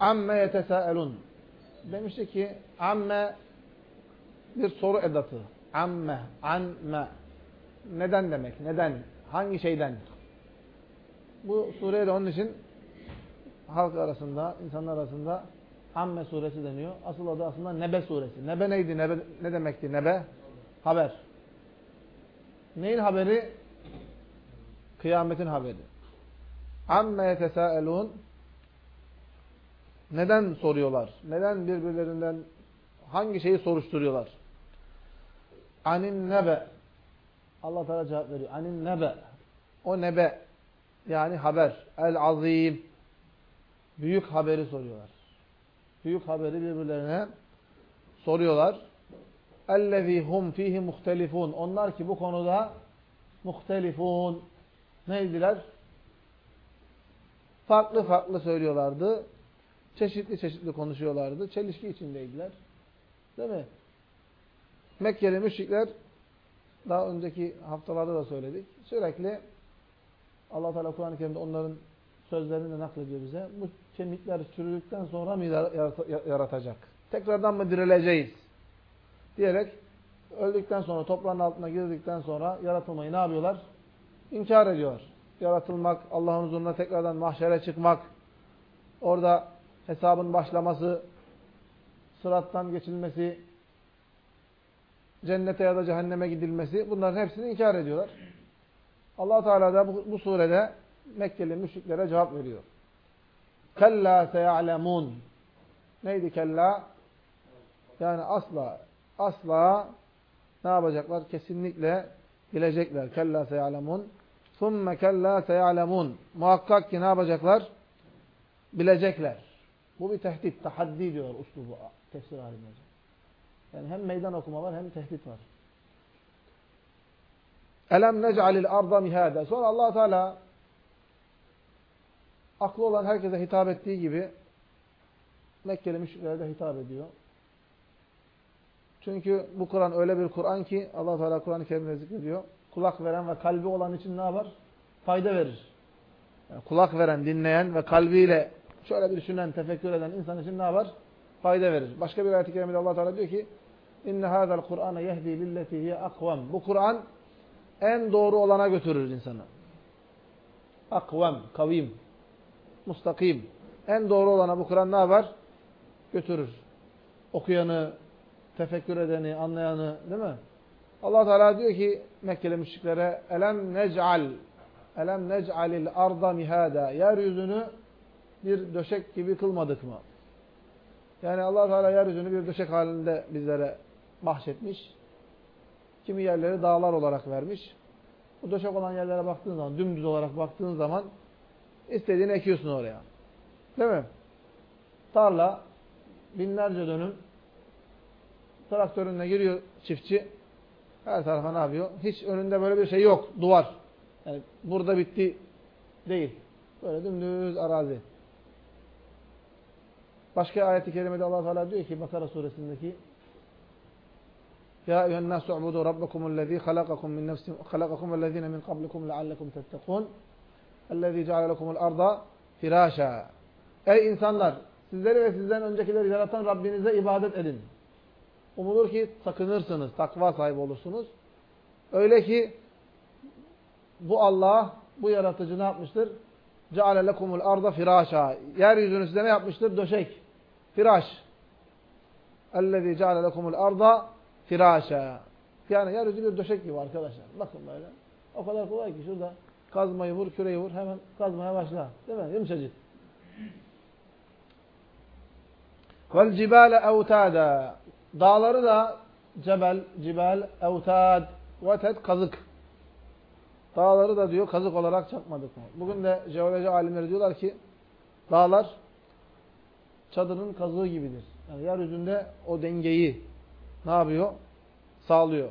Amme yetesaelun. Demişti ki amme bir soru edatı. Amme, anme. Neden demek? Neden? Hangi şeyden? Bu sureye de onun için halk arasında, insanlar arasında Amme suresi deniyor. Asıl adı aslında Nebe suresi. Nebe neydi? Nebe, ne demekti? Nebe? Haber. Neyin haberi? Kıyametin haberi. Amme yetesaelun. Neden soruyorlar? Neden birbirlerinden hangi şeyi soruşturuyorlar? Anin nebe. Allah Teala cevap veriyor. Anin nebe. O nebe yani haber. El azim. Büyük haberi soruyorlar. Büyük haberi birbirlerine soruyorlar. Ellezî hum fihi muhtelifun. Onlar ki bu konuda muhtelifun. Neydiler? Farklı farklı söylüyorlardı. Çeşitli çeşitli konuşuyorlardı. Çelişki içindeydiler. Değil mi? Mekkeli müşrikler daha önceki haftalarda da söyledik. Sürekli Allah Teala Kur'an-ı Kerim'de onların sözlerini de naklediyor bize. Bu kemikler çürüdükten sonra mı yaratacak? Tekrardan mı dirileceğiz? Diyerek öldükten sonra, toprağın altına girdikten sonra yaratılmayı ne yapıyorlar? İnkar ediyorlar. Yaratılmak, Allah'ın huzuruna tekrardan mahşere çıkmak, orada hesabın başlaması, sırattan geçilmesi, cennete ya da cehenneme gidilmesi bunların hepsini inkar ediyorlar. allah Teala da bu, bu surede Mekkeli müşriklere cevap veriyor. Kella seya'lemun. Neydi kella? Yani asla, asla ne yapacaklar? Kesinlikle bilecekler. Kella seya'lemun. Thumme kella seya'lemun. Muhakkak ki ne yapacaklar? Bilecekler. Bu bir tehdit, tahaddi diyor uslubu tefsir alimleri. Yani hem meydan okuma var hem tehdit var. Elem nec'alil arda mihade. Sonra allah Teala aklı olan herkese hitap ettiği gibi Mekkeli müşriklere hitap ediyor. Çünkü bu Kur'an öyle bir Kur'an ki allah Teala Kur'an-ı Kerim'de zikrediyor. Kulak veren ve kalbi olan için ne yapar? Fayda verir. Yani kulak veren, dinleyen ve kalbiyle şöyle bir düşünen, tefekkür eden insan için ne yapar? Fayda verir. Başka bir ayet-i kerimede allah Teala diyor ki İnne hâzel Kur'ane yehdi lilleti hiye akvam. Bu Kur'an en doğru olana götürür insanı. Akvam, kavim, mustakim. En doğru olana bu Kur'an ne yapar? Götürür. Okuyanı, tefekkür edeni, anlayanı değil mi? allah Teala diyor ki Mekkeli müşriklere Elem nec'al Elem nec'alil arda mihada Yeryüzünü bir döşek gibi kılmadık mı? Yani allah Teala yeryüzünü bir döşek halinde bizlere bahşetmiş. Kimi yerleri dağlar olarak vermiş. Bu döşek olan yerlere baktığın zaman, dümdüz olarak baktığın zaman istediğini ekiyorsun oraya. Değil mi? Tarla, binlerce dönüm traktörünle giriyor çiftçi. Her tarafa ne yapıyor? Hiç önünde böyle bir şey yok. Duvar. Yani burada bitti değil. Böyle dümdüz arazi. Başka ayet-i kerimede Allah Teala diyor ki Bakara suresindeki Ya eyyühen nasu ubudu rabbakumüllezî halakakum min nefsin halakakum vellezîne min kablikum leallekum tettekûn ellezî ceale arda firâşa Ey insanlar! Sizleri ve sizden öncekileri yaratan Rabbinize ibadet edin. Umulur ki sakınırsınız, takva sahibi olursunuz. Öyle ki bu Allah, bu yaratıcı ne yapmıştır? Ceale lekumul arda firâşa Yeryüzünü size ne yapmıştır? Döşek. Firaş. Ellezî ceale lekumul arda firâşa. Yani yeryüzü bir döşek gibi arkadaşlar. Bakın böyle. O kadar kolay ki şurada kazmayı vur, küreyi vur, hemen kazmaya başla. Değil mi? Yumuşacık. Cibâle evtâdâ. Dağları da cebel, cibel, evtâd, veted, kazık. Dağları da diyor kazık olarak çakmadık mı? Bugün de jeoloji alimleri diyorlar ki dağlar çadırın kazığı gibidir. Yani yeryüzünde o dengeyi ne yapıyor? Sağlıyor.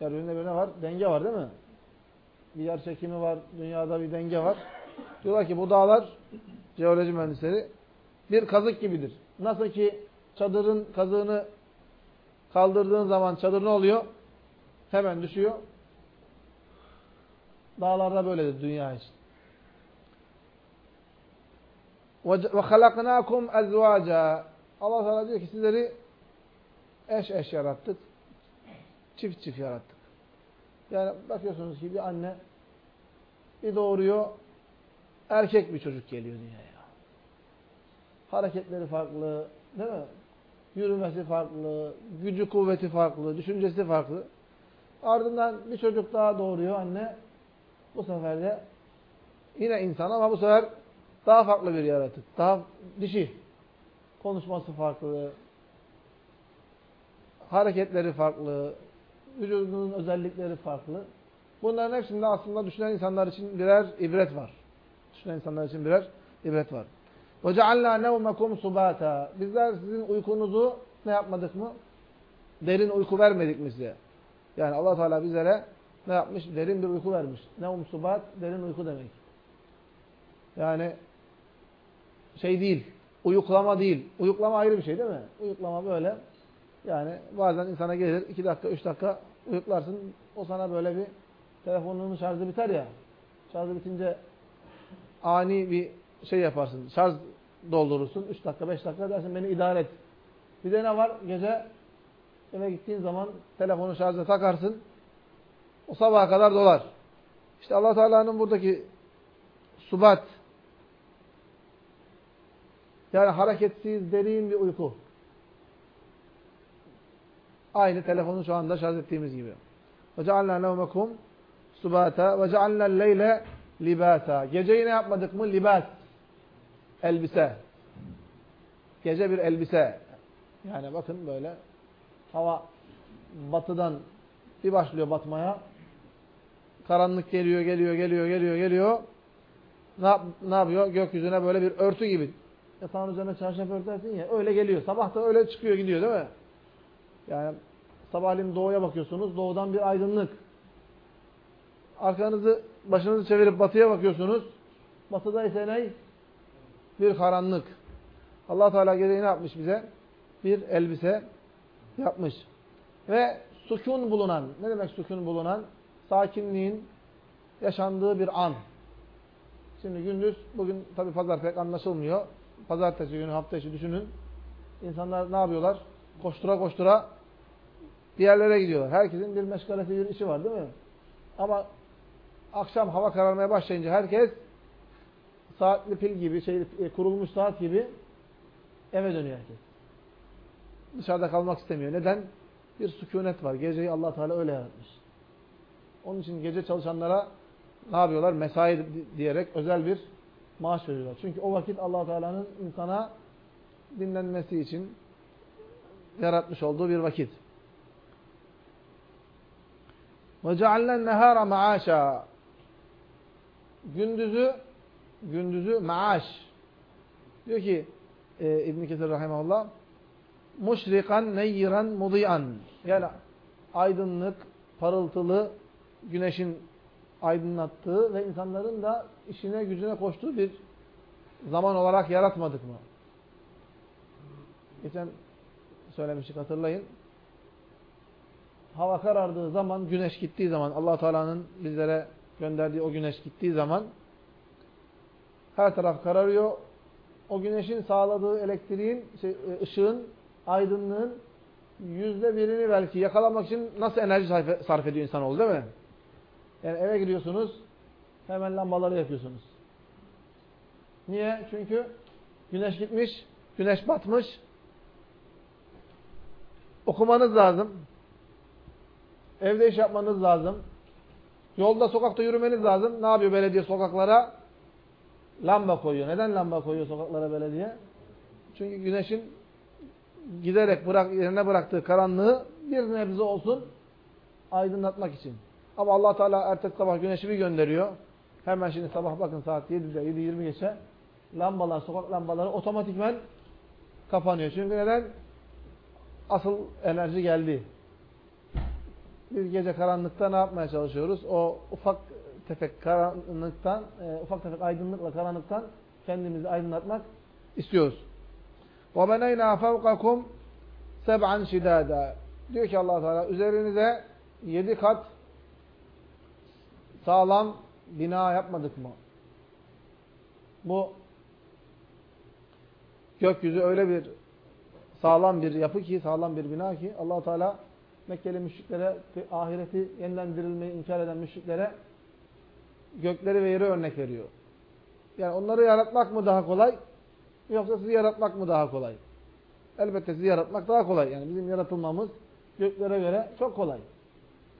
Yeryüzünde bir ne var? Denge var değil mi? Bir yer çekimi var, dünyada bir denge var. Diyorlar ki bu dağlar, jeoloji mühendisleri, bir kazık gibidir. Nasıl ki çadırın kazığını kaldırdığın zaman çadır ne oluyor? Hemen düşüyor. Dağlarda böyledir dünya için. Halaknakum ezvaca. Allah Teala diyor ki sizleri eş eş yarattık. Çift çift yarattık. Yani bakıyorsunuz ki bir anne bir doğuruyor erkek bir çocuk geliyor dünyaya. Hareketleri farklı, değil mi? Yürümesi farklı, gücü kuvveti farklı, düşüncesi farklı. Ardından bir çocuk daha doğuruyor anne. Bu sefer de yine insan ama bu sefer daha farklı bir yaratık. Daha dişi. Konuşması farklı. Hareketleri farklı. Vücudunun özellikleri farklı. Bunların hepsinde aslında düşünen insanlar için birer ibret var. Düşünen insanlar için birer ibret var. وَجَعَلْنَا نَوْمَكُمْ سُبَاتًا Bizler sizin uykunuzu ne yapmadık mı? Derin uyku vermedik mi size? Yani allah Teala bizlere ne yapmış? Derin bir uyku vermiş. Nevm subat, derin uyku demek. Yani şey değil, uyuklama değil. Uyuklama ayrı bir şey değil mi? Uyuklama böyle. Yani bazen insana gelir, iki dakika, üç dakika uyuklarsın. O sana böyle bir telefonunun şarjı biter ya. Şarjı bitince ani bir şey yaparsın. Şarj doldurursun. 3 dakika, 5 dakika dersin beni idare et. Bir de ne var? Gece eve gittiğin zaman telefonu şarja takarsın. O sabaha kadar dolar. İşte Allah Teala'nın buradaki subat yani hareketsiz, derin bir uyku. Aynı telefonu şu anda şarj ettiğimiz gibi. وَجَعَلْنَا نَوْمَكُمْ subata ve cealnel leyle libasa. Geceyi ne yapmadık mı? Libas. Elbise. Gece bir elbise. Yani bakın böyle hava batıdan bir başlıyor batmaya. Karanlık geliyor, geliyor, geliyor, geliyor, geliyor. Ne, yap, ne yapıyor? Gökyüzüne böyle bir örtü gibi. Yatağın üzerine çarşaf örtersin ya. Öyle geliyor. Sabah da öyle çıkıyor gidiyor değil mi? Yani sabahleyin doğuya bakıyorsunuz. Doğudan bir aydınlık. Arkanızı, başınızı çevirip batıya bakıyorsunuz. Batıda ise ne? Bir karanlık. allah Teala gereği ne yapmış bize? Bir elbise yapmış. Ve sükun bulunan, ne demek sükun bulunan? Sakinliğin yaşandığı bir an. Şimdi gündüz, bugün tabi pazar pek anlaşılmıyor. Pazartesi günü, hafta içi düşünün. İnsanlar ne yapıyorlar? Koştura koştura bir yerlere gidiyorlar. Herkesin bir meşgalesi, bir işi var değil mi? Ama akşam hava kararmaya başlayınca herkes saatli pil gibi, şey, e, kurulmuş saat gibi eve dönüyor herkes. Dışarıda kalmak istemiyor. Neden? Bir sükunet var. Geceyi allah Teala öyle yaratmış. Onun için gece çalışanlara ne yapıyorlar? Mesai diyerek özel bir maaş veriyorlar. Çünkü o vakit allah Teala'nın insana dinlenmesi için yaratmış olduğu bir vakit. وَجَعَلْنَا النَّهَارَ مَعَاشًا Gündüzü gündüzü maaş. Diyor ki e, İbn Kesir rahimehullah muşrikan neyran mudian. Yani aydınlık, parıltılı güneşin aydınlattığı ve insanların da işine gücüne koştuğu bir zaman olarak yaratmadık mı? Geçen söylemiştik hatırlayın. Hava karardığı zaman, güneş gittiği zaman Allah Teala'nın bizlere gönderdiği o güneş gittiği zaman her taraf kararıyor. O güneşin sağladığı elektriğin, şey, e, ışığın, aydınlığın yüzde birini belki yakalamak için nasıl enerji sarf ediyor insanoğlu değil mi? Yani eve giriyorsunuz, hemen lambaları yakıyorsunuz. Niye? Çünkü güneş gitmiş, güneş batmış. Okumanız lazım. Evde iş yapmanız lazım. Yolda, sokakta yürümeniz lazım. Ne yapıyor belediye sokaklara? Lamba koyuyor. Neden lamba koyuyor sokaklara belediye? Çünkü güneşin giderek bırak, yerine bıraktığı karanlığı bir nebze olsun aydınlatmak için. Ama allah Teala ertesi sabah güneşi bir gönderiyor. Hemen şimdi sabah bakın saat 7'de 7.20 geçe lambalar, sokak lambaları otomatikmen kapanıyor. Çünkü neden? Asıl enerji geldi. Biz gece karanlıkta ne yapmaya çalışıyoruz? O ufak tefek karanlıktan, e, ufak tefek aydınlıkla karanlıktan kendimizi aydınlatmak istiyoruz. وَبَنَيْنَا فَوْقَكُمْ سَبْعًا شِدَادًا Diyor ki allah Teala üzerinize yedi kat sağlam bina yapmadık mı? Bu gökyüzü öyle bir sağlam bir yapı ki, sağlam bir bina ki allah Teala Mekkeli müşriklere, ahireti yeniden dirilmeyi inkar eden müşriklere gökleri ve yeri örnek veriyor. Yani onları yaratmak mı daha kolay yoksa sizi yaratmak mı daha kolay? Elbette sizi yaratmak daha kolay. Yani bizim yaratılmamız göklere göre çok kolay.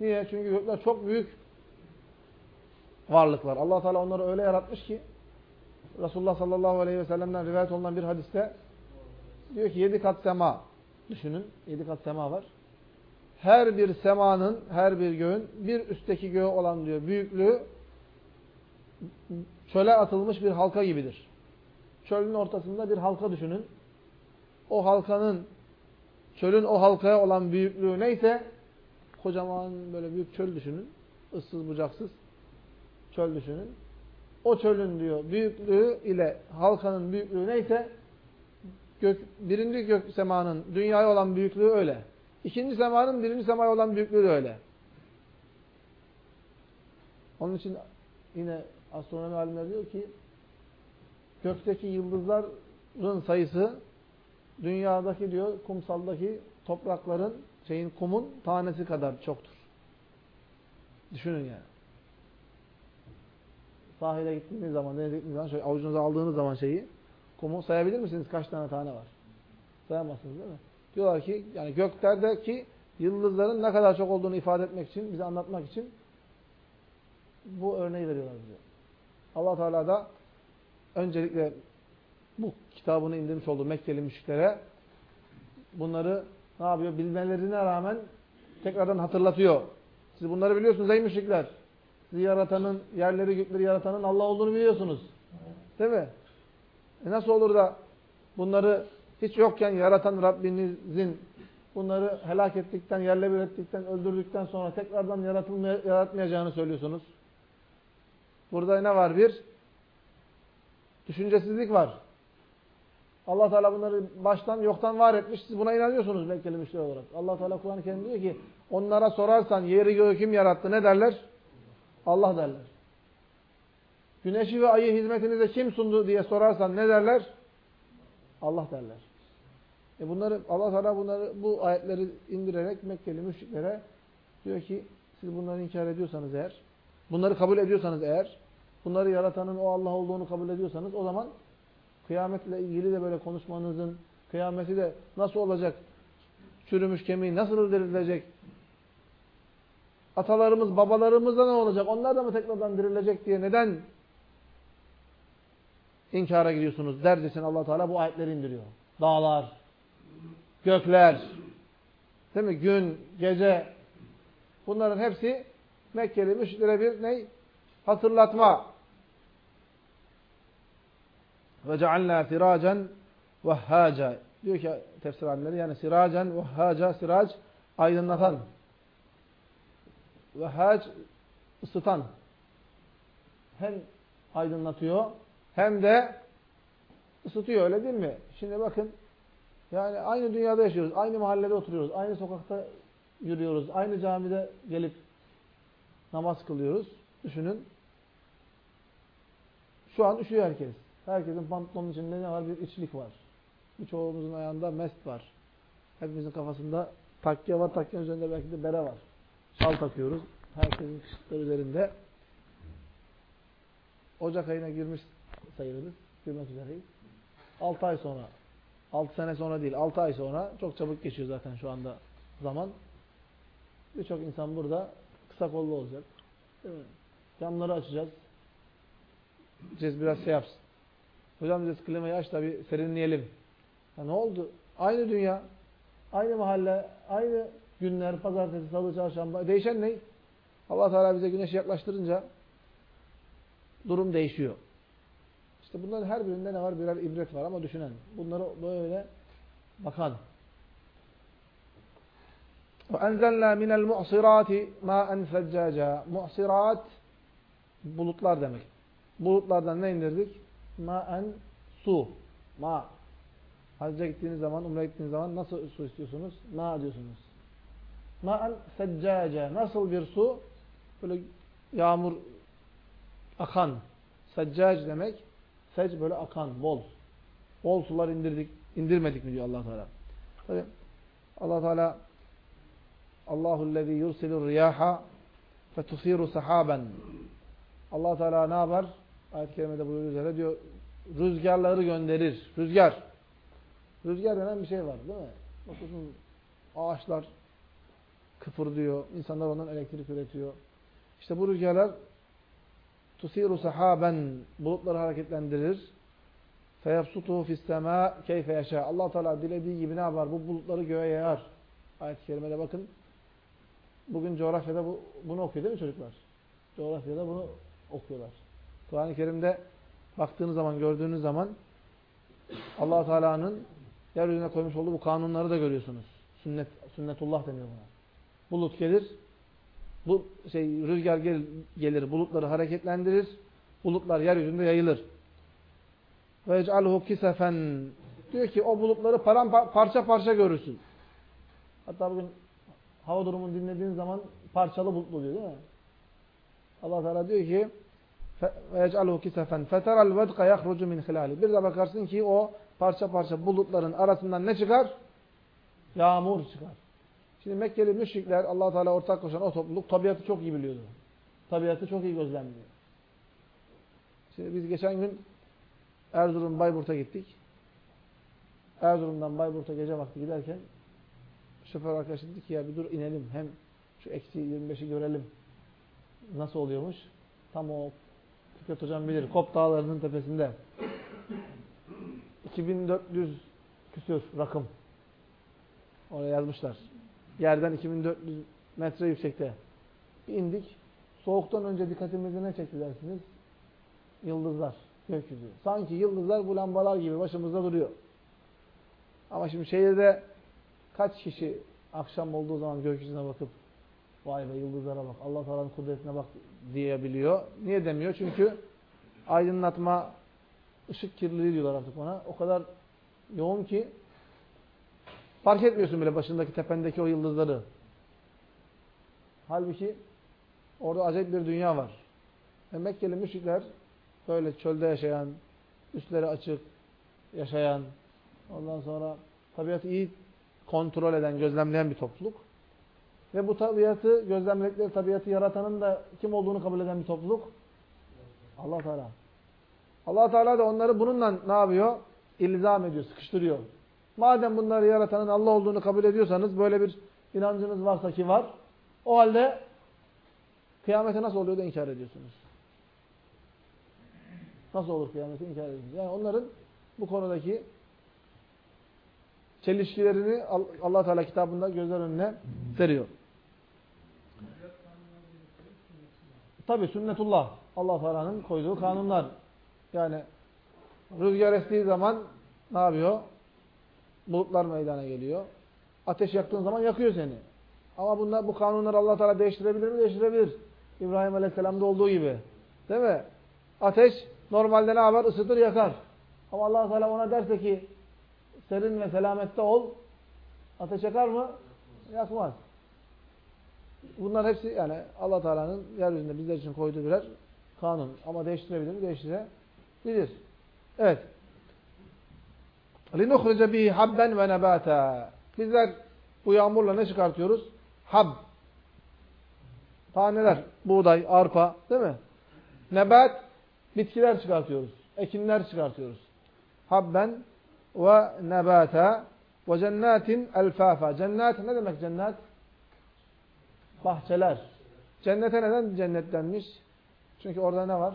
Niye? Çünkü gökler çok büyük varlıklar. allah Teala onları öyle yaratmış ki Resulullah sallallahu aleyhi ve sellem'den rivayet olunan bir hadiste diyor ki yedi kat sema düşünün. Yedi kat sema var. Her bir semanın, her bir göğün bir üstteki göğü olan diyor büyüklüğü çöle atılmış bir halka gibidir. Çölün ortasında bir halka düşünün. O halkanın, çölün o halkaya olan büyüklüğü neyse, kocaman böyle büyük çöl düşünün. ıssız bucaksız çöl düşünün. O çölün diyor büyüklüğü ile halkanın büyüklüğü neyse, gök, birinci gök semanın dünyaya olan büyüklüğü öyle. İkinci semanın birinci semaya olan büyüklüğü de öyle. Onun için yine astronomi alimleri diyor ki gökteki yıldızların sayısı dünyadaki diyor kumsaldaki toprakların şeyin kumun tanesi kadar çoktur. Düşünün yani. Sahile gittiğiniz zaman, denize gittiğiniz zaman, şöyle avucunuza aldığınız zaman şeyi, kumu sayabilir misiniz kaç tane tane var? Sayamazsınız değil mi? Diyorlar ki yani göklerdeki yıldızların ne kadar çok olduğunu ifade etmek için, bize anlatmak için bu örneği veriyorlar bize. Allah Teala da öncelikle bu kitabını indirmiş olduğu Mekkeli müşriklere bunları ne yapıyor? Bilmelerine rağmen tekrardan hatırlatıyor. Siz bunları biliyorsunuz ey müşrikler. Sizi yaratanın, yerleri gökleri yaratanın Allah olduğunu biliyorsunuz. Değil mi? E nasıl olur da bunları hiç yokken yaratan Rabbinizin bunları helak ettikten, yerle bir ettikten, öldürdükten sonra tekrardan yaratmayacağını söylüyorsunuz. Burada ne var? Bir, düşüncesizlik var. Allah Teala bunları baştan yoktan var etmiş. Siz buna inanıyorsunuz Mekkeli müşteri olarak. Allah Teala Kur'an-ı Kerim diyor ki onlara sorarsan yeri göğü kim yarattı ne derler? Allah derler. Güneşi ve ayı hizmetinize kim sundu diye sorarsan ne derler? Allah derler. E bunları Allah Teala bunları bu ayetleri indirerek Mekkeli müşriklere diyor ki siz bunları inkar ediyorsanız eğer, bunları kabul ediyorsanız eğer, bunları yaratanın o Allah olduğunu kabul ediyorsanız o zaman kıyametle ilgili de böyle konuşmanızın, kıyameti de nasıl olacak, çürümüş kemiği nasıl dirilecek, atalarımız, babalarımız da ne olacak, onlar da mı tekrardan dirilecek diye neden inkara gidiyorsunuz dercesine allah Teala bu ayetleri indiriyor. Dağlar, gökler, değil mi? Gün, gece, bunların hepsi Mekkeli müşriklere bir ne? Hatırlatma. Ve cealna siracen vehhaca. Diyor ki tefsir alimleri yani siracen vehhaca, sirac aydınlatan. Vehhac ısıtan. Hem aydınlatıyor hem de ısıtıyor öyle değil mi? Şimdi bakın yani aynı dünyada yaşıyoruz, aynı mahallede oturuyoruz, aynı sokakta yürüyoruz, aynı camide gelip namaz kılıyoruz. Düşünün. Şu an üşüyor herkes. Herkesin pantolonun içinde ne var? Bir içlik var. Birçoğumuzun ayağında mest var. Hepimizin kafasında takke var. Takkenin üzerinde belki de bere var. Şal takıyoruz. Herkesin kışlıkları üzerinde. Ocak ayına girmiş sayılırız. Girmek üzereyiz. 6 ay sonra 6 sene sonra değil, 6 ay sonra çok çabuk geçiyor zaten şu anda zaman. Birçok insan burada kısa kollu olacak. Camları açacağız. Diyeceğiz biraz şey yapsın. Hocam diyeceğiz klimayı aç da bir serinleyelim. Ya ne oldu? Aynı dünya, aynı mahalle, aynı günler, pazartesi, salı, çarşamba. Değişen ne? Allah Teala bize güneşi yaklaştırınca durum değişiyor. İşte bunların her birinde ne var? Birer ibret var ama düşünen. Bunları böyle bakan. وَاَنْزَلْنَا مِنَ الْمُعْصِرَاتِ مَا اَنْفَجَّاجًا Mu'sirat bulutlar demek. Bulutlardan ne indirdik? Ma'en su. Ma. Hacca gittiğiniz zaman, umre gittiğiniz zaman nasıl su istiyorsunuz? Ma diyorsunuz. Ma'en seccace. Nasıl bir su? Böyle yağmur akan. Seccac demek Sec böyle akan, bol. Bol sular indirdik, indirmedik mi diyor allah Teala. Tabi allah Teala Allahu lezî yursilur riyaha fetusiru sahaben. allah Teala ne yapar? Ayet-i kerimede buyuruyor üzere diyor rüzgarları gönderir. Rüzgar. Rüzgar denen bir şey var değil mi? Bakıyorsun ağaçlar kıpırdıyor. insanlar ondan elektrik üretiyor. İşte bu rüzgarlar tusiru sahaben bulutları hareketlendirir. Feyabsutuhu fis-semâ keyfe yaşa. Allah Teala dilediği gibi ne yapar? Bu bulutları göğe yayar. Ayet-i kerimede bakın. Bugün coğrafyada bu, bunu okuyor değil mi çocuklar? Coğrafyada bunu okuyorlar. Kur'an-ı Kerim'de baktığınız zaman, gördüğünüz zaman allah Teala'nın yeryüzüne koymuş olduğu bu kanunları da görüyorsunuz. Sünnet, sünnetullah deniyor buna. Bulut gelir, bu şey rüzgar gel, gelir, bulutları hareketlendirir, bulutlar yeryüzünde yayılır. Ve ec'alhu kisefen diyor ki o bulutları parça parça görürsün. Hatta bugün hava durumunu dinlediğin zaman parçalı bulutlu oluyor değil mi? Allah Teala diyor ki ec'alhu kisefen feteral vedqa yahrucu min hilali. Bir de bakarsın ki o parça parça bulutların arasından ne çıkar? Yağmur çıkar. Şimdi Mekkeli müşrikler allah Teala ortak koşan o topluluk tabiatı çok iyi biliyordu. Tabiatı çok iyi gözlemliyor. Şimdi biz geçen gün Erzurum Bayburt'a gittik. Erzurum'dan Bayburt'a gece vakti giderken şoför arkadaş dedi ki ya bir dur inelim. Hem şu eksi 25'i görelim. Nasıl oluyormuş? Tam o Fikret Hocam bilir. Kop Dağları'nın tepesinde. 2400 küsür rakım. Oraya yazmışlar. Yerden 2400 metre yüksekte. İndik. Soğuktan önce dikkatimizi ne çekti dersiniz? Yıldızlar. Gökyüzü. Sanki yıldızlar bu lambalar gibi başımızda duruyor. Ama şimdi şehirde kaç kişi akşam olduğu zaman gökyüzüne bakıp vay be yıldızlara bak, Allah Teala'nın kudretine bak diyebiliyor. Niye demiyor? Çünkü aydınlatma, ışık kirliliği diyorlar artık ona. O kadar yoğun ki fark etmiyorsun bile başındaki, tependeki o yıldızları. Halbuki orada acayip bir dünya var. Ve Mekkeli müşrikler böyle çölde yaşayan, üstleri açık yaşayan, ondan sonra tabiatı iyi kontrol eden, gözlemleyen bir topluluk. Ve bu tabiatı, gözlemledikleri tabiatı yaratanın da kim olduğunu kabul eden bir topluluk. allah Teala. allah Teala da onları bununla ne yapıyor? İlzam ediyor, sıkıştırıyor. Madem bunları yaratanın Allah olduğunu kabul ediyorsanız, böyle bir inancınız varsa ki var, o halde kıyamete nasıl oluyor da inkar ediyorsunuz? Nasıl olur kıyameti inkar ediyorsunuz? Yani onların bu konudaki çelişkilerini allah Teala kitabında gözler önüne seriyor. Tabi sünnetullah. allah Teala'nın koyduğu kanunlar. Yani rüzgar estiği zaman ne yapıyor? Bulutlar meydana geliyor. Ateş yaktığın zaman yakıyor seni. Ama bunlar, bu kanunları allah Teala değiştirebilir mi? Değiştirebilir. İbrahim Aleyhisselam'da olduğu gibi. Değil mi? Ateş normalde ne yapar? Isıtır, yakar. Ama allah Teala ona derse ki serin ve selamette ol. Ateş yakar mı? Yakmaz. Bunlar hepsi yani allah Teala'nın yeryüzünde bizler için koyduğu birer kanun. Ama değiştirebilir mi? Değiştirebilir. Evet. لِنُخْرِجَ بِهِ habben ve nebata. Bizler bu yağmurla ne çıkartıyoruz? Hab. Taneler, buğday, arpa değil mi? Nebat, bitkiler çıkartıyoruz. Ekinler çıkartıyoruz. Habben ve nebata ve cennetin elfafa. Cennet ne demek cennet? Bahçeler. Cennete neden cennet denmiş? Çünkü orada ne var?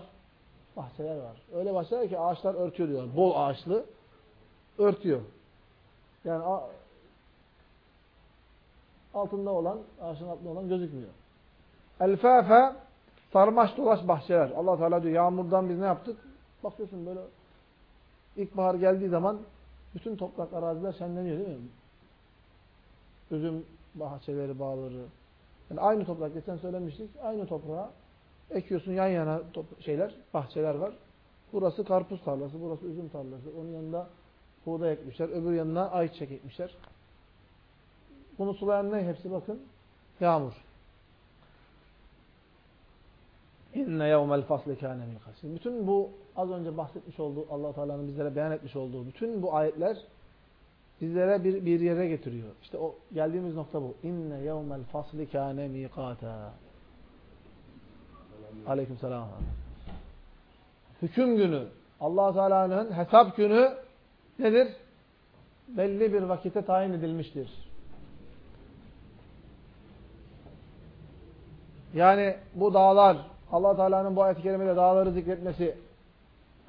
Bahçeler var. Öyle bahçeler ki ağaçlar örtüyor diyor. Bol ağaçlı örtüyor. Yani altında olan, ağaçın altında olan gözükmüyor. Elfafe sarmaş dolaş bahçeler. Allah Teala diyor yağmurdan biz ne yaptık? Bakıyorsun böyle ilkbahar geldiği zaman bütün toprak araziler şenleniyor değil mi? Üzüm bahçeleri, bağları. Yani aynı toprak, geçen söylemiştik. Aynı toprağa ekiyorsun yan yana şeyler, bahçeler var. Burası karpuz tarlası, burası üzüm tarlası. Onun yanında buğday ekmişler. Öbür yanına ayçiçek ekmişler. Bunu sulayan ne? Hepsi bakın. Yağmur. İnne yevmel fasli kâne miqat. Bütün bu az önce bahsetmiş olduğu Allah Teala'nın bizlere beyan etmiş olduğu bütün bu ayetler bizlere bir bir yere getiriyor. İşte o geldiğimiz nokta bu. İnne yevmel fasli kâne miqata. Aleykümselam. Hüküm günü, Allah Teala'nın hesap günü nedir? Belli bir vakite tayin edilmiştir. Yani bu dağlar, Allah Teala'nın bu ayet-i dağları zikretmesi,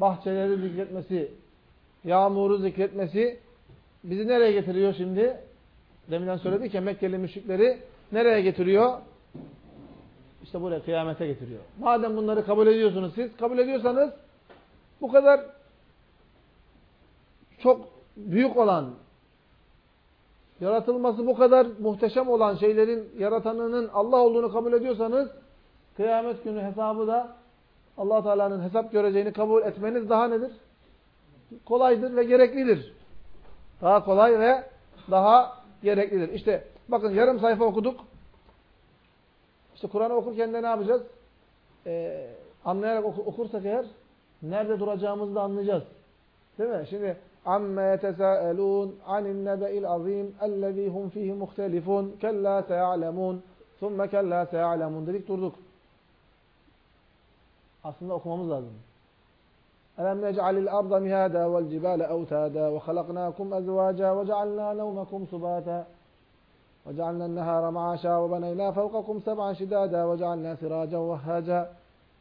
bahçeleri zikretmesi, yağmuru zikretmesi bizi nereye getiriyor şimdi? Deminden söyledik ya Mekkeli müşrikleri nereye getiriyor? İşte buraya kıyamete getiriyor. Madem bunları kabul ediyorsunuz siz, kabul ediyorsanız bu kadar çok büyük olan, yaratılması bu kadar muhteşem olan şeylerin yaratanının Allah olduğunu kabul ediyorsanız kıyamet günü hesabı da allah Teala'nın hesap göreceğini kabul etmeniz daha nedir? Kolaydır ve gereklidir. Daha kolay ve daha gereklidir. İşte bakın yarım sayfa okuduk. İşte Kur'an'ı okurken de ne yapacağız? Ee, anlayarak okursak eğer nerede duracağımızı da anlayacağız. Değil mi? Şimdi amme yetesâelûn anin nebe'il azîm ellezî hum fîhî muhtelifûn kellâ seya'lemûn thumme kellâ seya'lemûn dedik durduk. Aslında okumamız lazım. ألم نجعل الأرض مهادا والجبال أوتادا وخلقناكم أزواجا وجعلنا نومكم سباتا وجعلنا النهار معاشا وبنينا فوقكم سبعا شدادا وجعلنا سراجا وهاجا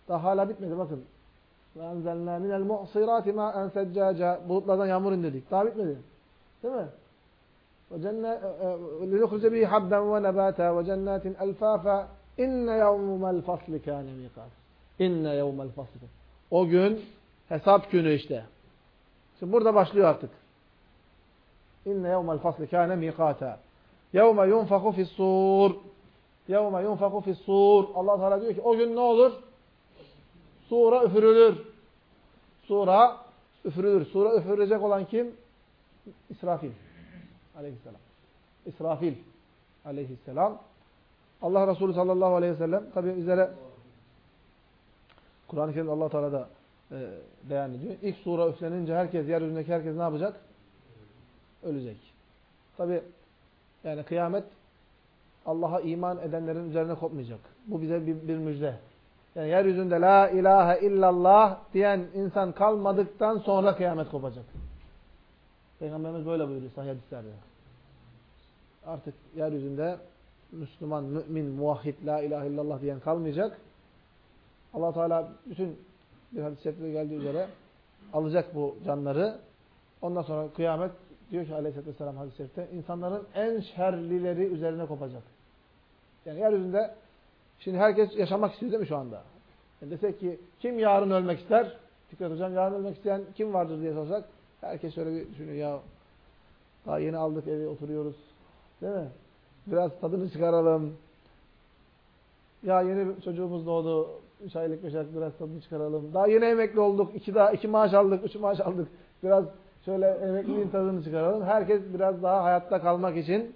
Daha hala bitmedi bakın. وَاَنْزَلْنَا مِنَ الْمُعْصِرَاتِ مَا اَنْسَجَّاجَا Bulutlardan yağmur indirdik. Daha bitmedi. Değil mi? لِنُخْرِجَ بِهِ حَبًّا وَنَبَاتًا وَجَنَّاتٍ أَلْفَافًا اِنَّ يَوْمَ الْفَصْلِ كَانَ مِيقَاتًا İnne yevmel fasl. O gün hesap günü işte. Şimdi burada başlıyor artık. İnne yevmel fasl kâne mikâta. Yevme yunfaku fis-sur. Yevme yunfaku fis-sur. Allah Teala diyor ki o gün ne olur? Sura üfürülür. Sura üfürülür. Sura üfürülecek olan kim? İsrafil. Aleyhisselam. İsrafil. Aleyhisselam. Allah Resulü sallallahu aleyhi ve sellem tabi bizlere Kur'an-ı Kerim Allah Teala da e, beyan ediyor. İlk sura üflenince herkes, yeryüzündeki herkes ne yapacak? Ölecek. Tabi yani kıyamet Allah'a iman edenlerin üzerine kopmayacak. Bu bize bir, bir müjde. Yani yeryüzünde la ilahe illallah diyen insan kalmadıktan sonra kıyamet kopacak. Peygamberimiz böyle buyuruyor sahih hadislerde. Artık yeryüzünde Müslüman, mümin, muvahhid, la ilahe illallah diyen kalmayacak allah Teala bütün bir şerifte geldiği üzere alacak bu canları. Ondan sonra kıyamet diyor ki aleyhissalatü vesselam hadis-i insanların en şerlileri üzerine kopacak. Yani yeryüzünde şimdi herkes yaşamak istiyor değil mi şu anda? Yani desek ki kim yarın ölmek ister? Fikret hocam yarın ölmek isteyen kim vardır diye sorsak herkes şöyle bir düşünüyor ya daha yeni aldık evi oturuyoruz. Değil mi? Biraz tadını çıkaralım. Ya yeni çocuğumuz doğdu. 3 aylık 5 aylık biraz tadını çıkaralım. Daha yeni emekli olduk. 2 daha iki maaş aldık. 3 maaş aldık. Biraz şöyle emekliliğin tadını çıkaralım. Herkes biraz daha hayatta kalmak için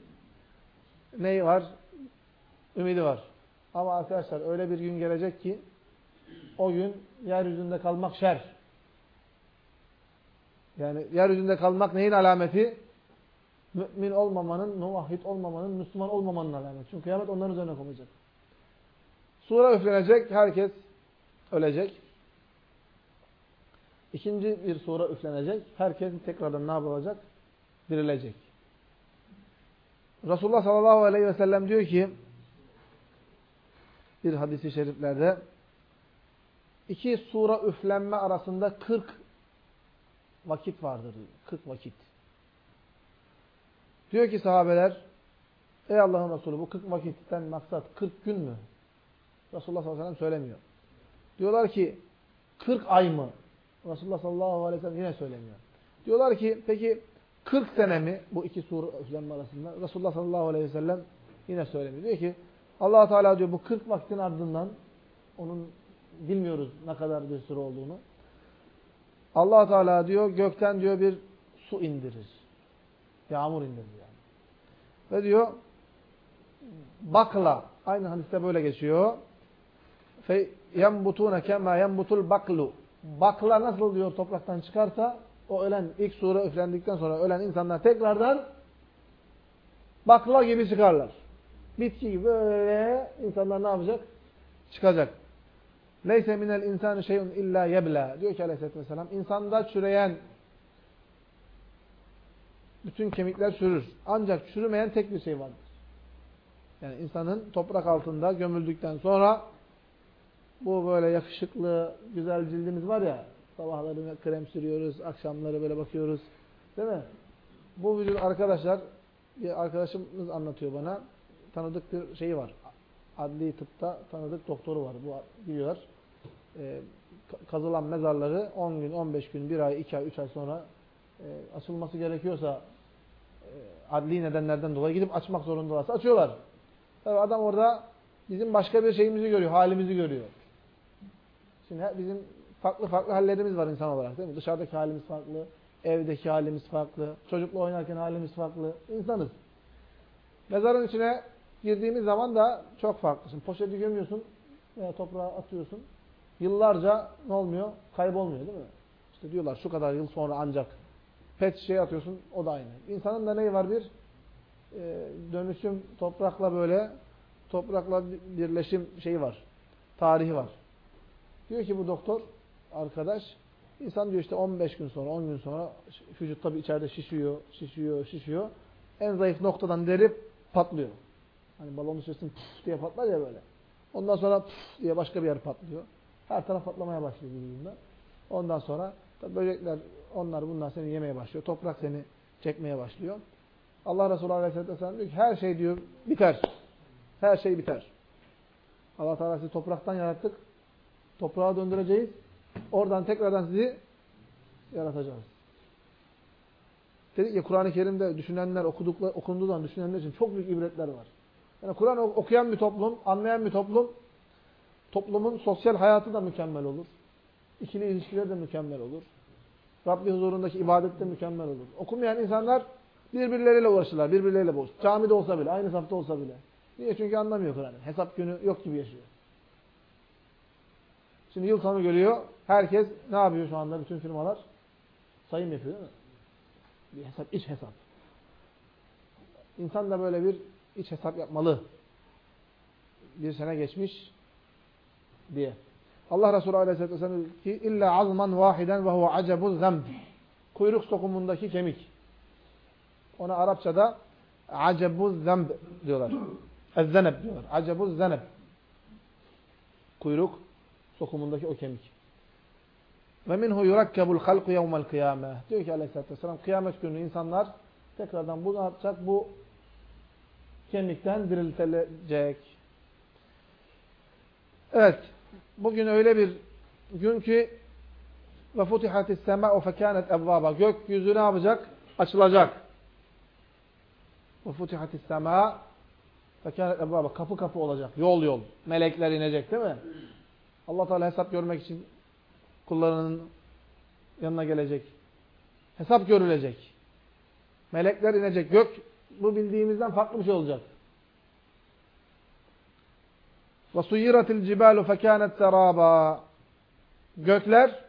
neyi var? Ümidi var. Ama arkadaşlar öyle bir gün gelecek ki o gün yeryüzünde kalmak şer. Yani yeryüzünde kalmak neyin alameti? Mümin olmamanın, muvahhid olmamanın, Müslüman olmamanın alameti. Çünkü kıyamet onların üzerine konacak. Sura üflenecek, herkes ölecek. İkinci bir sura üflenecek, herkes tekrardan ne yapılacak? Dirilecek. Resulullah sallallahu aleyhi ve sellem diyor ki, bir hadisi şeriflerde, iki sura üflenme arasında 40 vakit vardır. 40 vakit. Diyor ki sahabeler, ey Allah'ın Resulü bu 40 vakitten maksat 40 gün mü? Resulullah sallallahu aleyhi ve sellem söylemiyor. Diyorlar ki 40 ay mı? Resulullah sallallahu aleyhi ve sellem yine söylemiyor. Diyorlar ki peki 40 sene mi bu iki sur üflenme arasında? Resulullah sallallahu aleyhi ve sellem yine söylemiyor. Diyor ki allah Teala diyor bu 40 vaktin ardından onun bilmiyoruz ne kadar bir süre olduğunu. allah Teala diyor gökten diyor bir su indirir. Yağmur indirir yani. Ve diyor bakla aynı hadiste böyle geçiyor. yenbutune kema yenbutul baklu. Bakla nasıl diyor topraktan çıkarsa o ölen ilk sure üflendikten sonra ölen insanlar tekrardan bakla gibi çıkarlar. Bitki böyle insanlar ne yapacak? Çıkacak. Neyse minel insanı şeyun illa yebla. Diyor ki aleyhissalatü vesselam insanda çüreyen bütün kemikler çürür. Ancak çürümeyen tek bir şey vardır. Yani insanın toprak altında gömüldükten sonra bu böyle yakışıklı, güzel cildimiz var ya, sabahları krem sürüyoruz, akşamları böyle bakıyoruz. Değil mi? Bu vücut arkadaşlar, bir arkadaşımız anlatıyor bana, tanıdık bir şeyi var. Adli tıpta tanıdık doktoru var. Bu biliyorlar. E, kazılan mezarları 10 gün, 15 gün, 1 ay, 2 ay, 3 ay sonra e, açılması gerekiyorsa e, adli nedenlerden dolayı gidip açmak zorundalarsa açıyorlar. Tabi adam orada bizim başka bir şeyimizi görüyor, halimizi görüyor. Şimdi bizim farklı farklı hallerimiz var insan olarak değil mi? Dışarıdaki halimiz farklı, evdeki halimiz farklı, çocukla oynarken halimiz farklı. İnsanız. Mezarın içine girdiğimiz zaman da çok farklı. Şimdi poşeti gömüyorsun veya toprağa atıyorsun. Yıllarca ne olmuyor? Kaybolmuyor değil mi? İşte diyorlar şu kadar yıl sonra ancak pet şey atıyorsun o da aynı. İnsanın da neyi var bir? Ee, dönüşüm toprakla böyle toprakla birleşim şeyi var. Tarihi var. Diyor ki bu doktor arkadaş insan diyor işte 15 gün sonra 10 gün sonra vücut tabi içeride şişiyor, şişiyor, şişiyor. En zayıf noktadan deri patlıyor. Hani balonun içerisinde puf diye patlar ya böyle. Ondan sonra puf diye başka bir yer patlıyor. Her taraf patlamaya başlıyor vücudunda. Ondan sonra tabi böcekler onlar bunlar seni yemeye başlıyor. Toprak seni çekmeye başlıyor. Allah Resulü Aleyhisselatü Vesselam diyor ki her şey diyor biter. Her şey biter. Allah Teala sizi topraktan yarattık. Toprağa döndüreceğiz. Oradan tekrardan sizi yaratacağız. Dedik ya Kur'an-ı Kerim'de düşünenler, okudukları, okunduğu zaman düşünenler için çok büyük ibretler var. Yani Kur'an okuyan bir toplum, anlayan bir toplum, toplumun sosyal hayatı da mükemmel olur. İkili ilişkiler de mükemmel olur. Rabbi huzurundaki ibadet de mükemmel olur. Okumayan insanlar birbirleriyle uğraşırlar, birbirleriyle boş. Camide olsa bile, aynı safta olsa bile. Niye? Çünkü anlamıyor Kur'an'ı. Hesap günü yok gibi yaşıyor. Şimdi yıl sonu geliyor. Herkes ne yapıyor şu anda bütün firmalar? Sayım yapıyor değil mi? Bir hesap, iç hesap. İnsan da böyle bir iç hesap yapmalı. Bir sene geçmiş diye. Allah Resulü Aleyhisselatü Vesselam ki illa azman vahiden ve huve acebuz zemb. Kuyruk sokumundaki kemik. Ona Arapçada acebuz zemb diyorlar. Ezzeneb diyorlar. Acebuz zeneb. Kuyruk sokumundaki o kemik. Ve minhu yurakkebul halku yevmel kıyame. Diyor ki aleyhissalatü vesselam kıyamet günü insanlar tekrardan bunu yapacak bu kemikten diriltilecek. Evet. Bugün öyle bir gün ki ve futihatis sema'u fekânet evvâba. Gökyüzü ne yapacak? Açılacak. Ve futihatis semâ fekânet evvâba. Kapı kapı olacak. Yol yol. Melekler inecek değil mi? Allah Teala hesap görmek için kullarının yanına gelecek. Hesap görülecek. Melekler inecek. Gök bu bildiğimizden farklı bir şey olacak. وَسُيِّرَتِ الْجِبَالُ فَكَانَتْ سَرَابًا Gökler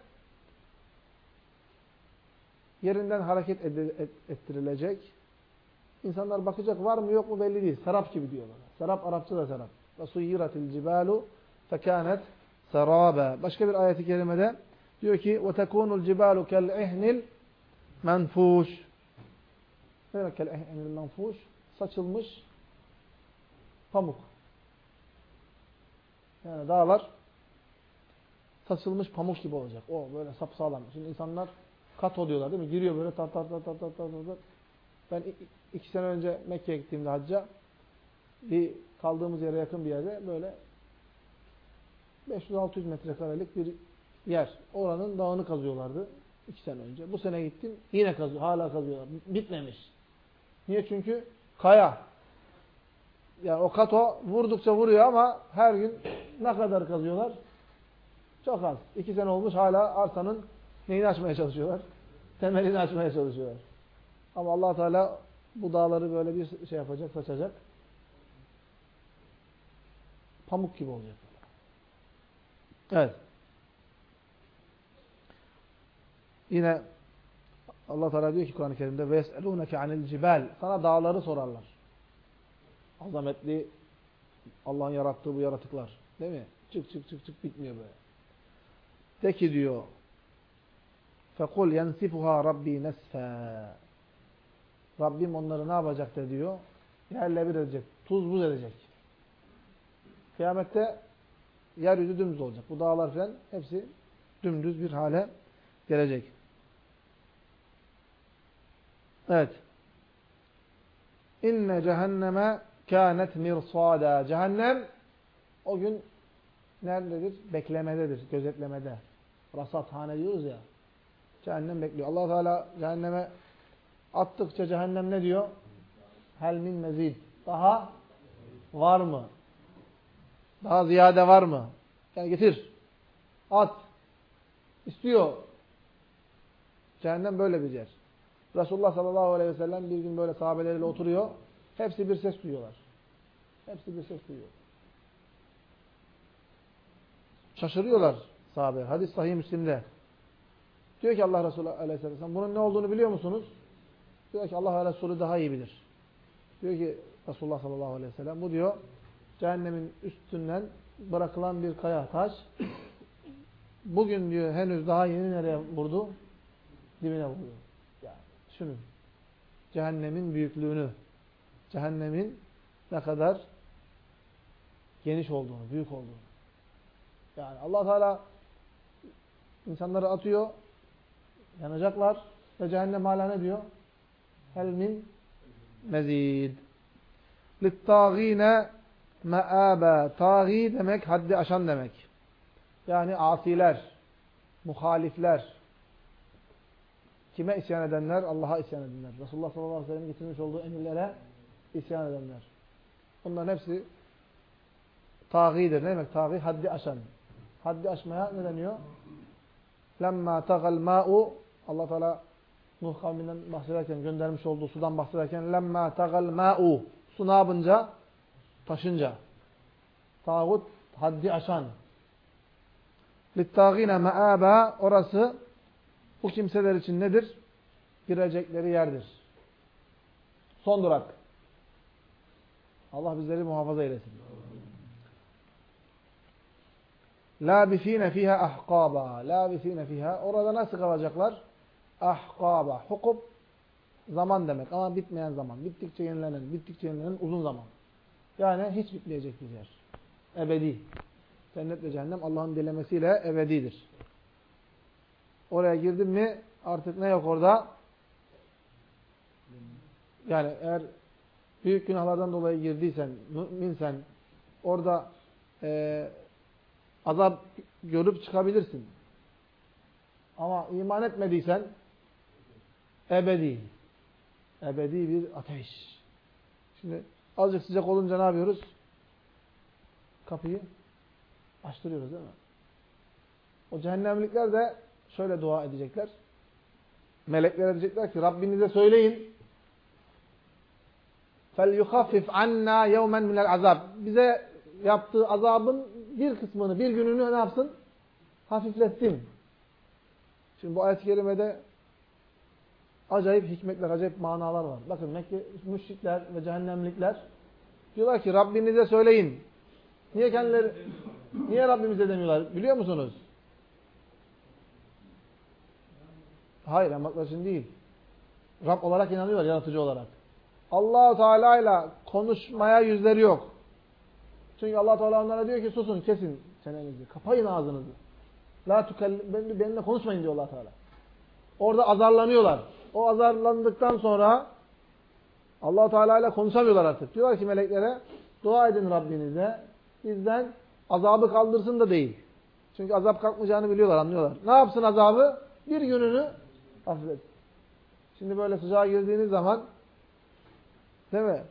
yerinden hareket ettirilecek. İnsanlar bakacak var mı yok mu belli değil. Serap gibi diyorlar. Serap Arapça da serap. وَسُيِّرَتِ الْجِبَالُ فَكَانَتْ سَرَابًا Başka bir ayeti kerimede diyor ki وَتَكُونُ الْجِبَالُ كَالْعِهْنِ الْمَنْفُوشِ Ferakel ehnil menfuş saçılmış pamuk. Yani dağlar saçılmış pamuk gibi olacak. O böyle sapsağlam. Şimdi insanlar kat oluyorlar değil mi? Giriyor böyle tar tar tar tar tar tar tar. Ben iki sene önce Mekke'ye gittiğimde hacca bir kaldığımız yere yakın bir yerde böyle 500-600 metrekarelik bir yer. Oranın dağını kazıyorlardı. iki sene önce. Bu sene gittim. Yine kazıyor. Hala kazıyorlar. Bitmemiş. Niye? Çünkü kaya. Yani o kato vurdukça vuruyor ama her gün ne kadar kazıyorlar? Çok az. İki sene olmuş hala arsanın neyini açmaya çalışıyorlar? Temelini açmaya çalışıyorlar. Ama allah Teala bu dağları böyle bir şey yapacak, saçacak. Pamuk gibi olacak. Evet. Yine Allah Teala diyor ki Kur'an-ı Kerim'de ve yeselûneke anil cibal. Sana dağları sorarlar. Azametli Allah'ın yarattığı bu yaratıklar. Değil mi? Çık çık çık çık bitmiyor böyle. De ki diyor فَقُلْ يَنْسِفُهَا Rabbi نَسْفًا Rabbim onları ne yapacak de diyor. Yerle bir edecek. Tuz buz edecek. Kıyamette yeryüzü dümdüz olacak. Bu dağlar falan hepsi dümdüz bir hale gelecek. Evet. İnne cehenneme kânet mirsâdâ. Cehennem o gün nerededir? Beklemededir, gözetlemede. Rasathane diyoruz ya. Cehennem bekliyor. allah Teala cehenneme attıkça cehennem ne diyor? Hel min mezid. Daha var mı? Daha ziyade var mı? Yani getir. At. İstiyor. Cehennem böyle bir yer. Resulullah sallallahu aleyhi ve sellem bir gün böyle sahabeleriyle oturuyor. Hepsi bir ses duyuyorlar. Hepsi bir ses duyuyor. Şaşırıyorlar sahabe. Hadis sahih Müslim'de. Diyor ki Allah Resulü aleyhisselam bunun ne olduğunu biliyor musunuz? Diyor ki Allah Resulü daha iyi bilir. Diyor ki Resulullah sallallahu aleyhi ve sellem bu diyor cehennemin üstünden bırakılan bir kaya taş bugün diyor henüz daha yeni nereye vurdu? Dibine vurdu. Düşünün. Cehennemin büyüklüğünü, cehennemin ne kadar geniş olduğunu, büyük olduğunu. Yani Allah Teala insanları atıyor, yanacaklar ve cehennem hala ne diyor? Hel min mezid. Littâgîne me'âbe. Tâgî demek haddi aşan demek. Yani asiler, muhalifler. Kime isyan edenler? Allah'a isyan edenler. Resulullah sallallahu aleyhi ve sellem getirmiş olduğu emirlere isyan edenler. Bunların hepsi tağidir. Ne demek taği? Haddi aşan. Haddi aşmaya ne deniyor? Lemma tagal ma'u Allah Teala Nuh kavminden bahsederken göndermiş olduğu sudan bahsederken lemma tagal ma'u su ne yapınca? Taşınca. Tağut haddi aşan. Littâgîne me'âbâ orası bu kimseler için nedir? Girecekleri yerdir. Son durak. Allah bizleri muhafaza eylesin. Labisine fiha ahqaba. Labisine fiha. Orada nasıl kalacaklar? Ahqaba. Hukub zaman demek ama bitmeyen zaman. Bittikçe yenilenen, bittikçe yenilenen uzun zaman. Yani hiç bitmeyecek bir yer. Ebedi. Cennet ve cehennem Allah'ın dilemesiyle ebedidir. Oraya girdin mi artık ne yok orada? Yani eğer büyük günahlardan dolayı girdiysen, müminsen, orada e, azap görüp çıkabilirsin. Ama iman etmediysen ebedi. Ebedi bir ateş. Şimdi azıcık sıcak olunca ne yapıyoruz? Kapıyı açtırıyoruz değil mi? O cehennemlikler de şöyle dua edecekler. Melekler diyecekler ki Rabbinize söyleyin. فَلْيُخَفِّفْ عَنَّا يَوْمًا مِنَ الْعَذَابِ Bize yaptığı azabın bir kısmını, bir gününü ne yapsın? Hafifletsin. Şimdi bu ayet-i kerimede acayip hikmetler, acayip manalar var. Bakın Mekke müşrikler ve cehennemlikler diyorlar ki Rabbinize söyleyin. Niye kendileri, niye Rabbimize demiyorlar biliyor musunuz? Hayır, için değil. Rab olarak inanıyorlar, yaratıcı olarak. allah Teala ile konuşmaya yüzleri yok. Çünkü allah Teala onlara diyor ki susun, kesin çenenizi, kapayın ağzınızı. La tukellim, benimle konuşmayın diyor allah Teala. Orada azarlanıyorlar. O azarlandıktan sonra allah Teala ile konuşamıyorlar artık. Diyorlar ki meleklere, dua edin Rabbinize, bizden azabı kaldırsın da değil. Çünkü azap kalkmayacağını biliyorlar, anlıyorlar. Ne yapsın azabı? Bir gününü hafiflet. Şimdi böyle sıcağa girdiğiniz zaman değil mi?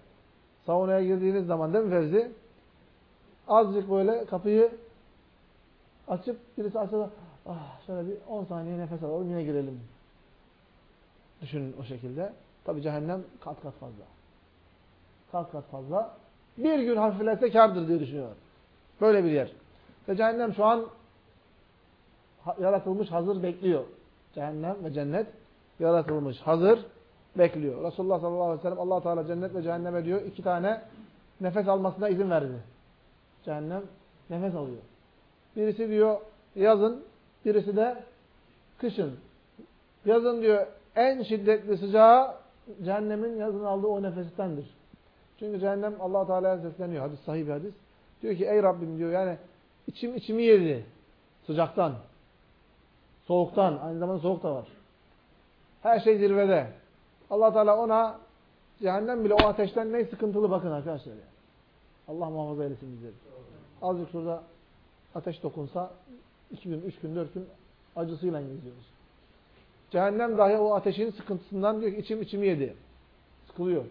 Saunaya girdiğiniz zaman değil mi Fevzi? Azıcık böyle kapıyı açıp birisi açsa ah şöyle bir 10 saniye nefes alalım yine girelim. Düşünün o şekilde. Tabi cehennem kat kat fazla. Kat kat fazla. Bir gün hafifletse kardır diye düşünüyorlar. Böyle bir yer. Ve cehennem şu an yaratılmış, hazır bekliyor. Cehennem ve cennet yaratılmış, hazır bekliyor. Resulullah sallallahu aleyhi ve sellem allah Teala cennet ve cehenneme diyor iki tane nefes almasına izin verdi. Cehennem nefes alıyor. Birisi diyor yazın, birisi de kışın. Yazın diyor en şiddetli sıcağı cehennemin yazın aldığı o nefestendir. Çünkü cehennem allah Teala'ya sesleniyor. Hadis sahih hadis. Diyor ki ey Rabbim diyor yani içim içimi yedi. Sıcaktan. Soğuktan. Aynı zamanda soğuk da var. Her şey zirvede. allah Teala ona cehennem bile o ateşten ne sıkıntılı bakın arkadaşlar. Yani. Allah muhafaza eylesin bizleri. Azıcık şurada ateş dokunsa iki gün, üç gün, dört gün acısıyla geziyoruz. Cehennem dahi o ateşin sıkıntısından diyor ki içim içimi yedi. Sıkılıyor.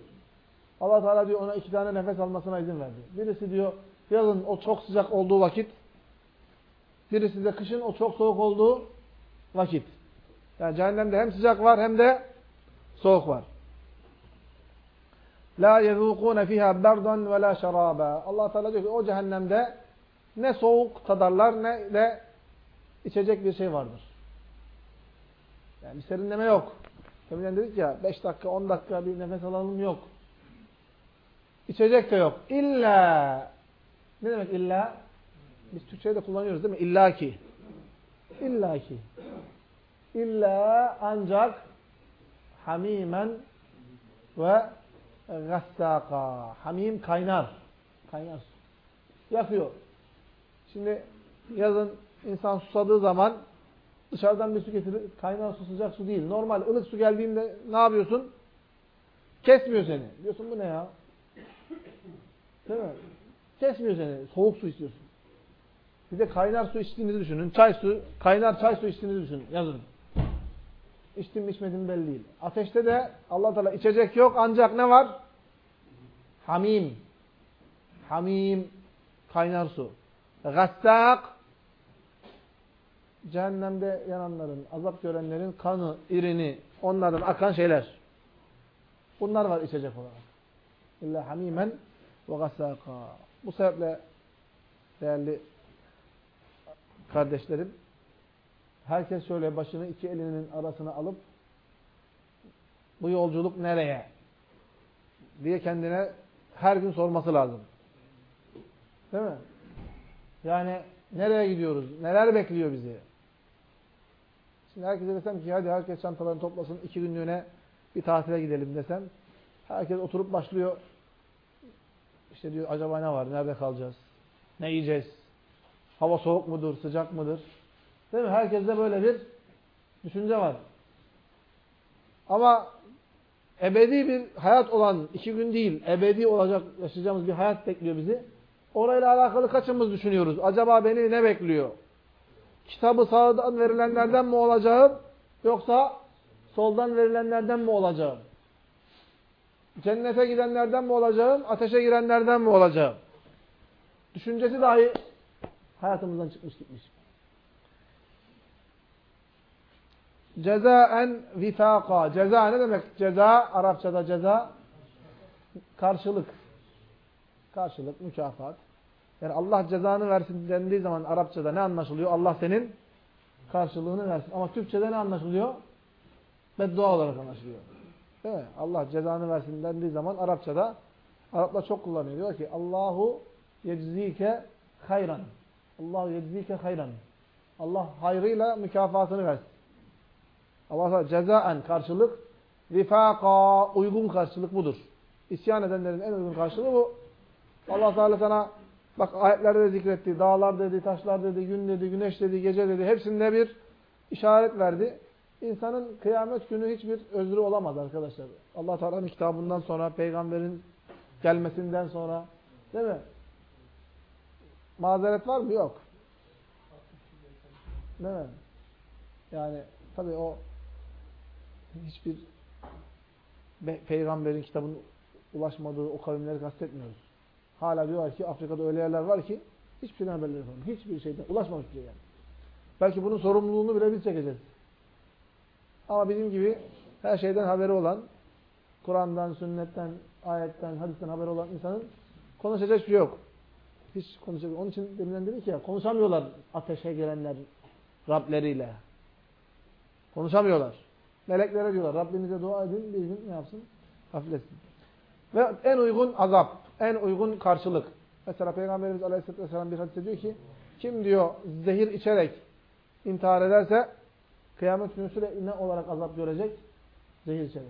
Allah Teala diyor ona iki tane nefes almasına izin verdi. Birisi diyor yazın o çok sıcak olduğu vakit. Birisi de kışın o çok soğuk olduğu vakit. Yani cehennemde hem sıcak var hem de soğuk var. La yezûkûne fîhâ berdan ve lâ şarâbâ. allah Teala diyor ki o cehennemde ne soğuk tadarlar ne de içecek bir şey vardır. Yani bir serinleme yok. Deminden dedik ya 5 dakika 10 dakika bir nefes alalım yok. İçecek de yok. İlla ne demek illa? Biz Türkçe'de de kullanıyoruz değil mi? İlla ki. İlla ki. İlla ancak hamimen ve gassaka. Hamim kaynar. Kaynar. Yakıyor. Şimdi yazın insan susadığı zaman dışarıdan bir su getirir. Kaynar su sıcak su değil. Normal ılık su geldiğinde ne yapıyorsun? Kesmiyor seni. Diyorsun bu ne ya? Değil mi? Kesmiyor seni. Soğuk su istiyorsun. Bir de kaynar su içtiğinizi düşünün. Çay su, kaynar çay su içtiğinizi düşünün. Yazın. İçtim mi içmedim belli değil. Ateşte de Allah Teala içecek yok ancak ne var? Hamim. Hamim. Kaynar su. Gassak. Cehennemde yananların, azap görenlerin kanı, irini, onların akan şeyler. Bunlar var içecek olarak. İlla hamimen ve gassaka. Bu sebeple değerli kardeşlerim herkes şöyle başını iki elinin arasına alıp bu yolculuk nereye diye kendine her gün sorması lazım. Değil mi? Yani nereye gidiyoruz? Neler bekliyor bizi? Şimdi herkese desem ki hadi herkes çantalarını toplasın iki günlüğüne bir tatile gidelim desem herkes oturup başlıyor işte diyor acaba ne var? Nerede kalacağız? Ne yiyeceğiz? Hava soğuk mudur? Sıcak mıdır? Değil mi? Herkeste böyle bir düşünce var. Ama ebedi bir hayat olan, iki gün değil, ebedi olacak, yaşayacağımız bir hayat bekliyor bizi. Orayla alakalı kaçımız düşünüyoruz? Acaba beni ne bekliyor? Kitabı sağdan verilenlerden mi olacağım? Yoksa soldan verilenlerden mi olacağım? Cennete gidenlerden mi olacağım? Ateşe girenlerden mi olacağım? Düşüncesi dahi hayatımızdan çıkmış gitmiş. Cezaen vifaka. Ceza ne demek? Ceza, Arapçada ceza karşılık. Karşılık, mükafat. Yani Allah cezanı versin dendiği zaman Arapçada ne anlaşılıyor? Allah senin karşılığını versin. Ama Türkçede ne anlaşılıyor? Beddua olarak anlaşılıyor. Değil mi? Allah cezanı versin dendiği zaman Arapçada Araplar çok kullanıyor. Diyor ki Allahu yeczike hayran. Allahu yeczike hayran. Allah hayrıyla mükafatını versin. Allah cezaen karşılık vifaka uygun karşılık budur. İsyan edenlerin en uygun karşılığı bu. Allah Teala sana bak ayetlerde de zikretti. Dağlar dedi, taşlar dedi, gün dedi, güneş dedi, gece dedi. Hepsinde bir işaret verdi. İnsanın kıyamet günü hiçbir özrü olamaz arkadaşlar. Allah Teala'nın kitabından sonra, peygamberin gelmesinden sonra değil mi? Mazeret var mı? Yok. Değil mi? Yani tabii o hiçbir peygamberin kitabının ulaşmadığı o kavimleri kastetmiyoruz. Hala diyorlar ki Afrika'da öyle yerler var ki hiçbir şeyden haberleri yok. Hiçbir şeyden ulaşmamış bir şey yani. Belki bunun sorumluluğunu bile biz çekeceğiz. Ama bizim gibi her şeyden haberi olan, Kur'an'dan, sünnetten, ayetten, hadisten haberi olan insanın konuşacak bir şey yok. Hiç konuşacak. Onun için deminden dedik ya, konuşamıyorlar ateşe gelenler, Rableriyle. Konuşamıyorlar. Meleklere diyorlar Rabbinize dua edin bir gün ne yapsın? Hafiflesin. Ve en uygun azap, en uygun karşılık. Mesela Peygamberimiz Aleyhisselatü Vesselam bir hadise diyor ki kim diyor zehir içerek intihar ederse kıyamet günü sürekli ne olarak azap görecek? Zehir içerek.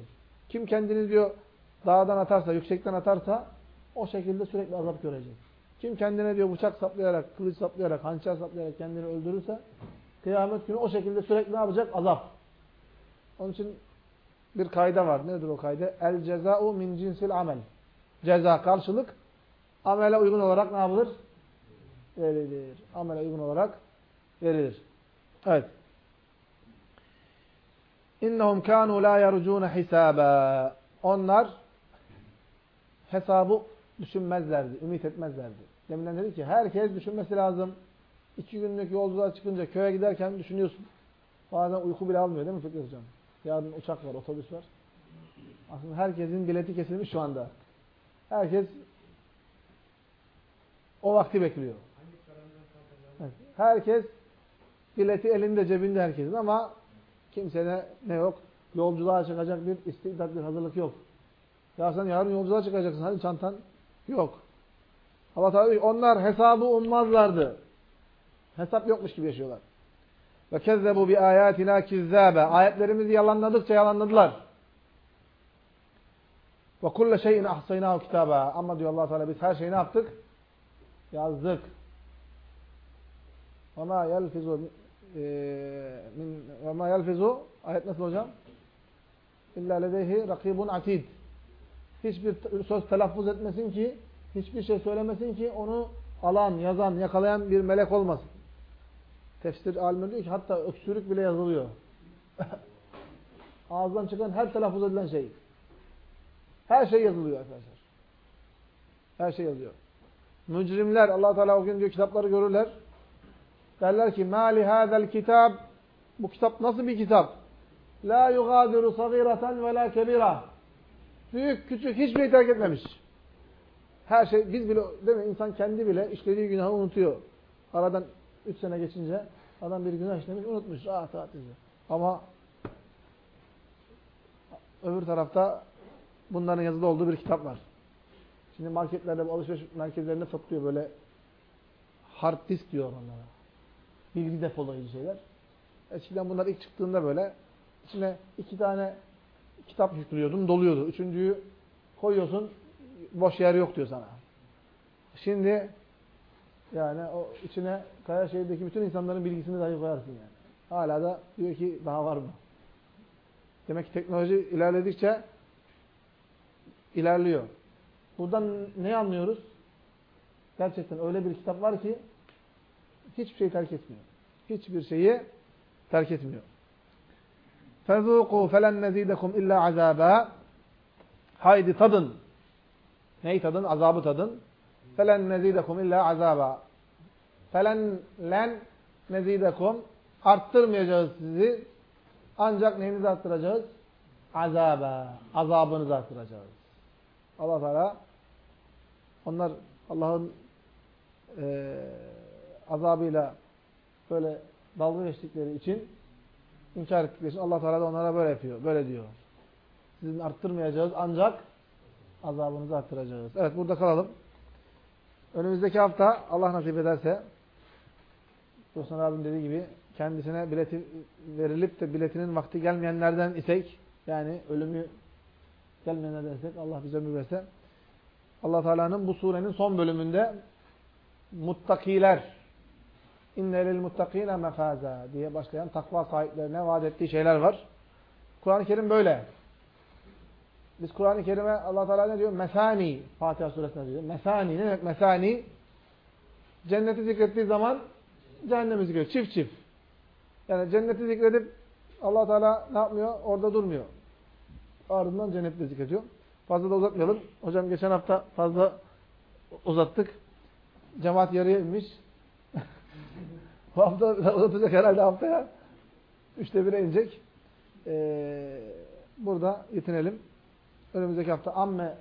Kim kendini diyor dağdan atarsa, yüksekten atarsa o şekilde sürekli azap görecek. Kim kendine diyor bıçak saplayarak, kılıç saplayarak, hançer saplayarak kendini öldürürse kıyamet günü o şekilde sürekli ne yapacak? Azap. Onun için bir kayda var. Nedir o kayda? El ceza'u min cinsil amel. Ceza, karşılık amele uygun olarak ne yapılır? Verilir. Amele uygun olarak verilir. Evet. İnnehum kanu la yercun hisaba. Onlar hesabı düşünmezlerdi, ümit etmezlerdi. Deminden dedi ki herkes düşünmesi lazım. İki günlük yolculuğa çıkınca köye giderken düşünüyorsun. Bazen uyku bile almıyor değil mi Fikret Hocam? Yarın uçak var, otobüs var. Aslında herkesin bileti kesilmiş şu anda. Herkes o vakti bekliyor. Herkes bileti elinde, cebinde herkesin ama kimsene ne yok? Yolculuğa çıkacak bir istidat, bir hazırlık yok. Ya sen yarın yolculuğa çıkacaksın. Hadi çantan yok. Allah Teala onlar hesabı ummazlardı. Hesap yokmuş gibi yaşıyorlar. Ve kezzebu bi ayatina kizzabe. Ayetlerimizi yalanladıkça yalanladılar. Ve kulle şeyin ahsaynahu kitaba. Ama diyor Allah Teala biz her şeyi ne yaptık? Yazdık. Ve ma yelfizu min ve ma yelfizu ayet nasıl hocam? İlla ledeyhi rakibun atid. Hiçbir söz telaffuz etmesin ki, hiçbir şey söylemesin ki onu alan, yazan, yakalayan bir melek olmasın. Tefsir alimleri diyor ki hatta öksürük bile yazılıyor. Ağızdan çıkan her telaffuz edilen şey. Her şey yazılıyor arkadaşlar. Her şey yazıyor. Mücrimler Allah Teala o gün diyor kitapları görürler. Derler ki mali hadal kitab bu kitap nasıl bir kitap? La yugadiru sagiratan ve la kebira. Büyük küçük hiçbir terk etmemiş. Her şey biz bile değil mi insan kendi bile işlediği günahı unutuyor. Aradan üç sene geçince adam bir günah işlemiş unutmuş. Rahat diyor. Ama öbür tarafta bunların yazılı olduğu bir kitap var. Şimdi marketlerde, alışveriş merkezlerinde satılıyor böyle hard disk diyor onlara. Bilgi depolayıcı şeyler. Eskiden bunlar ilk çıktığında böyle içine iki tane kitap yüklüyordun, doluyordu. Üçüncüyü koyuyorsun, boş yer yok diyor sana. Şimdi yani o içine kaya şehirdeki bütün insanların bilgisini dahi koyarsın yani. Hala da diyor ki daha var mı? Demek ki teknoloji ilerledikçe ilerliyor. Buradan ne anlıyoruz? Gerçekten öyle bir kitap var ki hiçbir şeyi terk etmiyor. Hiçbir şeyi terk etmiyor. فَذُوقُوا فَلَنْ نَزِيدَكُمْ اِلَّا عَذَابًا Haydi tadın. Neyi tadın? Azabı tadın. فَلَنْ نَزِيدَكُمْ اِلَّا عَذَابًا فَلَنْ لَنْ نَزِيدَكُمْ Arttırmayacağız sizi. Ancak neyinizi arttıracağız? Azaba. Azabınızı arttıracağız. Allah Teala onlar Allah'ın e, azabıyla böyle dalga geçtikleri için inkar ettikleri Allah Teala da onlara böyle yapıyor. Böyle diyor. Sizin arttırmayacağız ancak azabınızı arttıracağız. Evet burada kalalım. Önümüzdeki hafta Allah nasip ederse Dursun abim dediği gibi kendisine bileti verilip de biletinin vakti gelmeyenlerden isek yani ölümü gelmeyenlerden isek Allah bize ömür verse Allah Teala'nın bu surenin son bölümünde muttakiler inne lil muttakine mefaza diye başlayan takva sahiplerine vaat ettiği şeyler var. Kur'an-ı Kerim böyle. Biz Kur'an-ı Kerim'e Allah Teala ne diyor? Mesani Fatiha suresinde diyor. Mesani ne demek mesani? Cenneti zikrettiği zaman cehennemi zikrediyor. Çift çift. Yani cenneti zikredip Allah Teala ne yapmıyor? Orada durmuyor. Ardından cenneti zikrediyor. Fazla da uzatmayalım. Hocam geçen hafta fazla uzattık. Cemaat yarıya inmiş. Bu hafta uzatacak herhalde haftaya. Üçte bire inecek. Ee, burada yetinelim. Önümüzdeki hafta Amme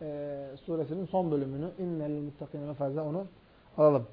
e, suresinin son bölümünü İnnel muttakine ve fazla onu alalım.